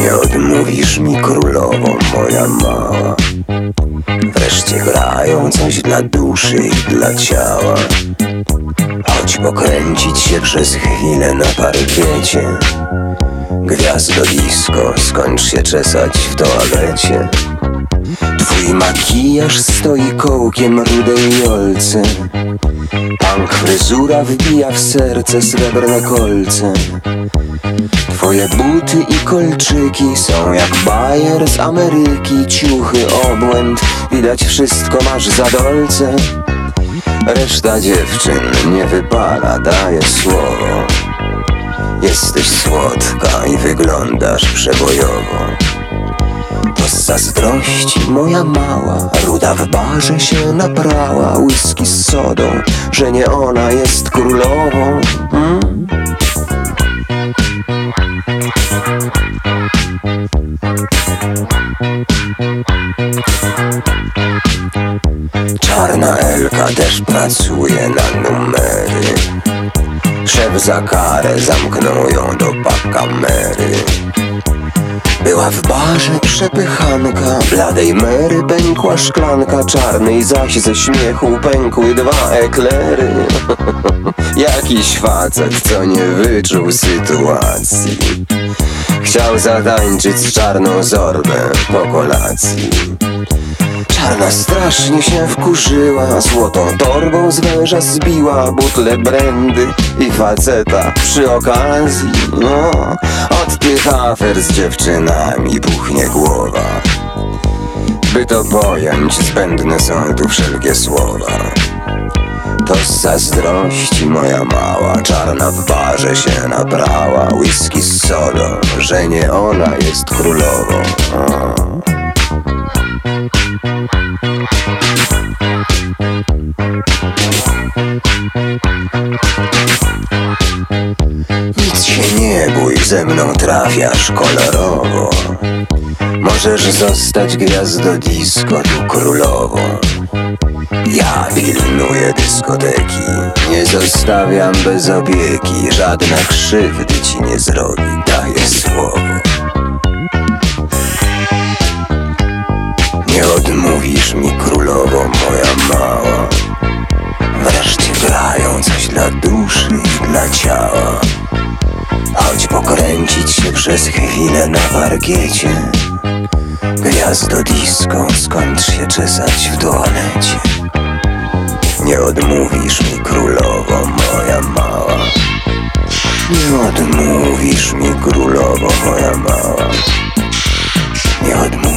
Nie odmówisz mi królową, moja mała Wreszcie grają coś dla duszy i dla ciała. Choć pokręcić się przez chwilę na parkiecie. Gwiazdo disco, skończ się czesać w toalecie Twój makijaż stoi kołkiem rudej jolce. Punk fryzura wbija w serce srebrne kolce. Twoje buty i kolczyki są jak bajer z Ameryki. Ciuchy, obłęd, widać wszystko masz za dolce. Reszta dziewczyn nie wypala, daje słowo. Jesteś słodka i wyglądasz przebojowo z zazdrości moja mała Ruda w barze się naprała Whisky z sodą, że nie ona jest królową. Hmm? Czarna Elka też pracuje na numery. Szef za karę zamknął ją do kamery Była w barze przepychanka. Bladej Mary pękła szklanka. Czarnej zaś ze śmiechu pękły dwa eklery. Jakiś facet, co nie wyczuł sytuacji. Chciał zatańczyć z czarną zorbę po kolacji Czarna strasznie się wkurzyła Złotą torbą z węża zbiła Butle brandy i faceta przy okazji No, od tych afer z dziewczynami puchnie głowa. By to pojąć zbędne są tu wszelkie słowa. To z zazdrości moja mała Czarna w barze się nabrała Whisky z sodą, że nie ona jest królową trafiasz kolorowo. Możesz zostać gwiazdo disco tu królową Ja pilnuję dyskoteki Nie zostawiam bez opieki. Żadna krzywdy ci nie zrobi, daję słowo. Nie odmówisz mi królowo moja mała. Wreszcie grają coś dla duszy i dla ciała przez chwilę na parkiecie Gwiazdo disco, skończ się czesać w toalecie Nie odmówisz mi królowo moja mała. Nie odmówisz mi królowo moja mała. Nie odmówisz